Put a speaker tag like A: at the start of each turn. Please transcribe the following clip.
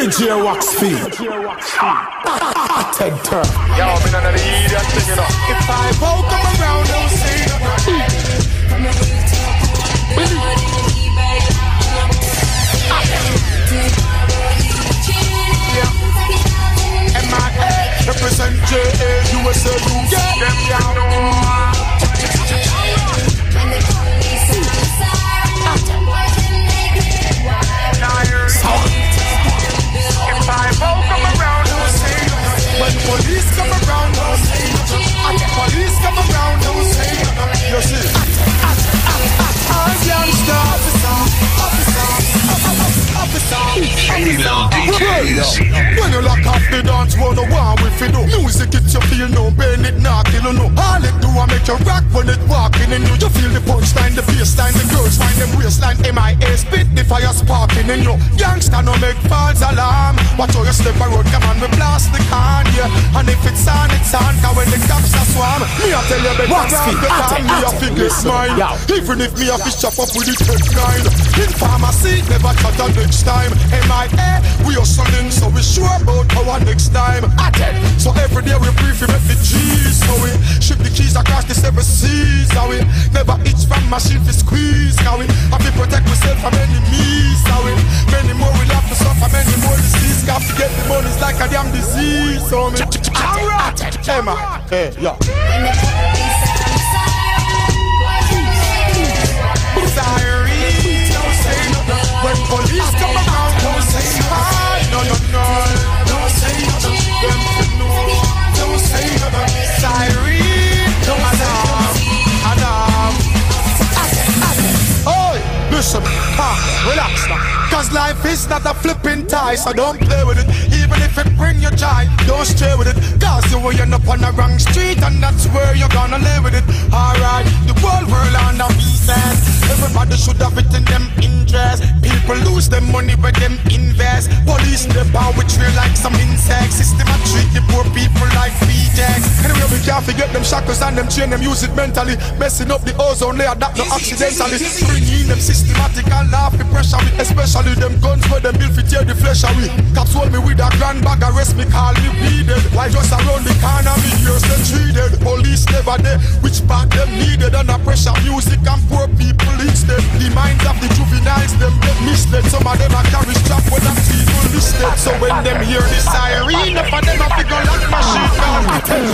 A: DJ Waxfield. Ted Turk.
B: Yo, I'm in another idiot thing, you. Police come around, don't say. And the police come around, don't say. You see. All youngster Officer Officer
C: Female DJs.
B: When you lock off the dance, it do I make you rock when it walking in you You feel the punchline, the bassline, the girls find them waistline M.I.A. spit the fire sparking in you Youngster no make false alarm Watch how you step a road, come on we blast the can, yeah And if it's on, it's on, cause when the cops are swarm Me I tell you better
A: What's
B: grab the time, me a figure mine
A: yo.
B: Even if me a fish chop up with the tech nine In pharmacy, never cut a next time M.I.A. We are selling, so we sure about our next time Atten. So every day we brief, we make the the seven seas How we never itch from machine to squeeze How we have to protect ourselves from enemies How we many more we have to suffer, many more disease Got to get the money's like a damn disease So me. Alright, Emma, hey, yeah Diary, relax now. Cause life is not a flipping tie, so don't play with it. Even if it bring you joy, don't stray with it. Cause you will end up on the wrong street, and that's where you're gonna live with it. Alright, them money when them invest. Police in the power we trail like some insects. System a treat the poor people like rejects. Anyway, we can't forget them shackles and them chain them use it mentally. Messing up the ozone layer that no accidentally. Bringing them systematic and laugh the pressure with Especially them guns where them build fi tear the flesh away. Cops hold me with a grand bag arrest me call me weeded. While just around the corner me years they treated. Police never there, which part them needed. Under pressure music and poor people So when them hear the siren, of them a figure like machine gun.